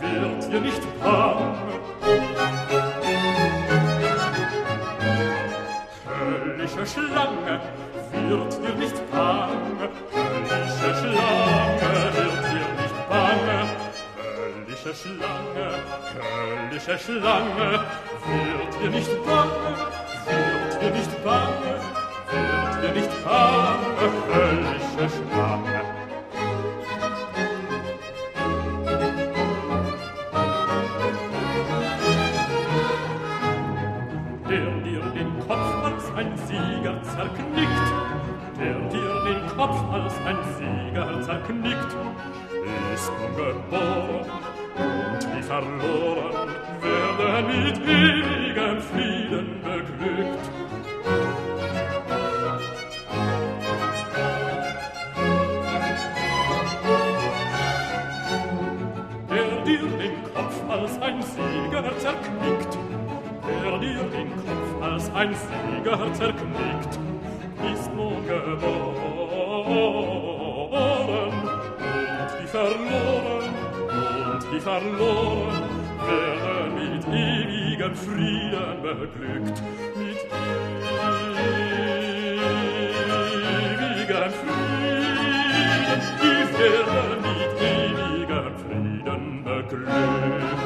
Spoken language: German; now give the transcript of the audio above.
wird dir nicht bang. Höllische Schlange wird dir nicht bang. Höllische Schlange wird dir nicht bang. Höllische Schlange, höllische Schlange wird dir nicht bang. Wird dir nicht bang. Zerknickt, der dir den Kopf als ein Sieger zerknickt, ist ungeboren und wie verloren, werde mit ewigem Frieden beglückt. Der dir den Kopf als ein Sieger zerknickt, der dir den Kopf als ein Sieger zerknickt, ist nun geboren und die verloren und die verloren. Werden mit ewigem Frieden beglückt mit ewigem Frieden die werden mit ewigem Frieden beglückt.